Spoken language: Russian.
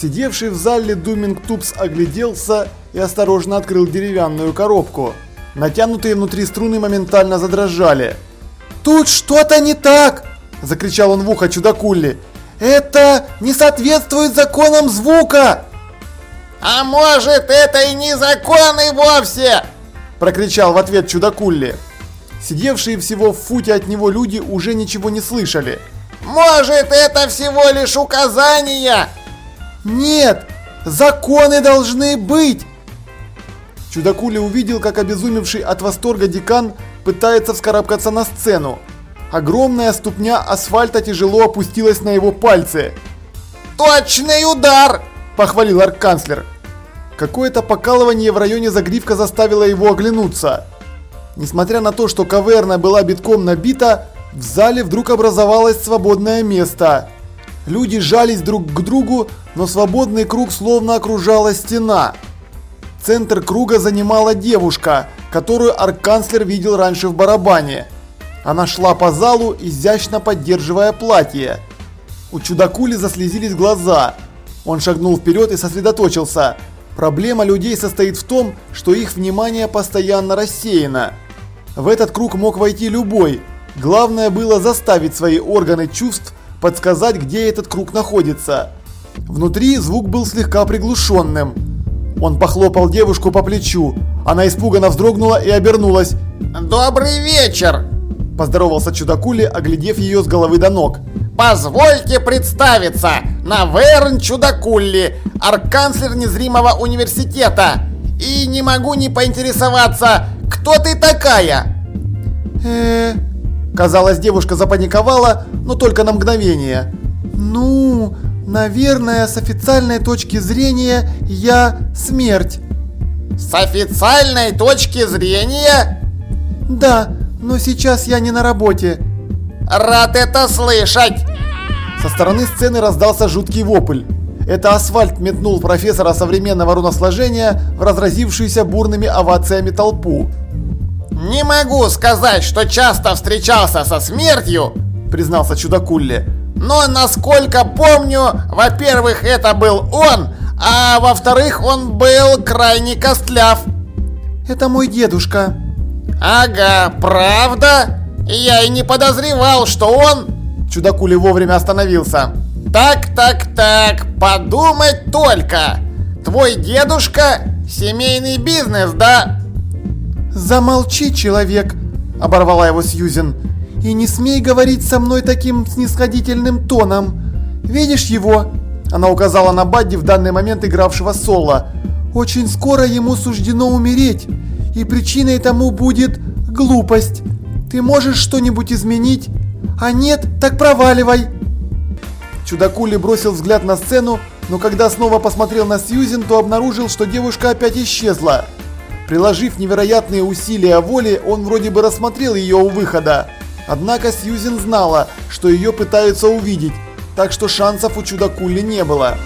Сидевший в зале Думинг Тупс огляделся и осторожно открыл деревянную коробку. Натянутые внутри струны моментально задрожали. «Тут что-то не так!» – закричал он в ухо чудакулли. «Это не соответствует законам звука!» «А может, это и не законы вовсе!» – прокричал в ответ чудакулли. Сидевшие всего в футе от него люди уже ничего не слышали. «Может, это всего лишь указания?» «Нет, законы должны быть!» Чудакуля увидел, как обезумевший от восторга декан пытается вскарабкаться на сцену. Огромная ступня асфальта тяжело опустилась на его пальцы. «Точный удар!» – похвалил арканцлер. Какое-то покалывание в районе загривка заставило его оглянуться. Несмотря на то, что каверна была битком набита, в зале вдруг образовалось свободное место. Люди жались друг к другу, но свободный круг словно окружала стена. Центр круга занимала девушка, которую арканцлер видел раньше в барабане. Она шла по залу, изящно поддерживая платье. У чудакули заслезились глаза. Он шагнул вперед и сосредоточился. Проблема людей состоит в том, что их внимание постоянно рассеяно. В этот круг мог войти любой. Главное было заставить свои органы чувств подсказать, где этот круг находится. Внутри звук был слегка приглушенным. Он похлопал девушку по плечу. Она испуганно вздрогнула и обернулась. «Добрый вечер!» Поздоровался чудакули, оглядев ее с головы до ног. «Позвольте представиться! Наверн Чудакулли, арканцлер незримого университета! И не могу не поинтересоваться, кто ты такая?» э Казалось, девушка запаниковала, но только на мгновение. «Ну, наверное, с официальной точки зрения я смерть». «С официальной точки зрения?» «Да, но сейчас я не на работе». «Рад это слышать!» Со стороны сцены раздался жуткий вопль. Это асфальт метнул профессора современного руносложения в разразившуюся бурными овациями толпу. «Не могу сказать, что часто встречался со смертью», признался Чудакулли. «Но насколько помню, во-первых, это был он, а во-вторых, он был крайне костляв». «Это мой дедушка». «Ага, правда? Я и не подозревал, что он...» Чудакули вовремя остановился. «Так, так, так, подумать только! Твой дедушка – семейный бизнес, да?» «Замолчи, человек!» – оборвала его Сьюзен. «И не смей говорить со мной таким снисходительным тоном. Видишь его?» Она указала на Бадди в данный момент игравшего соло. «Очень скоро ему суждено умереть, и причиной тому будет глупость. Ты можешь что-нибудь изменить? А нет, так проваливай!» Чудакули бросил взгляд на сцену, но когда снова посмотрел на Сьюзен, то обнаружил, что девушка опять исчезла. Приложив невероятные усилия воли, он вроде бы рассмотрел ее у выхода. Однако Сьюзен знала, что ее пытаются увидеть, так что шансов у чудакули не было.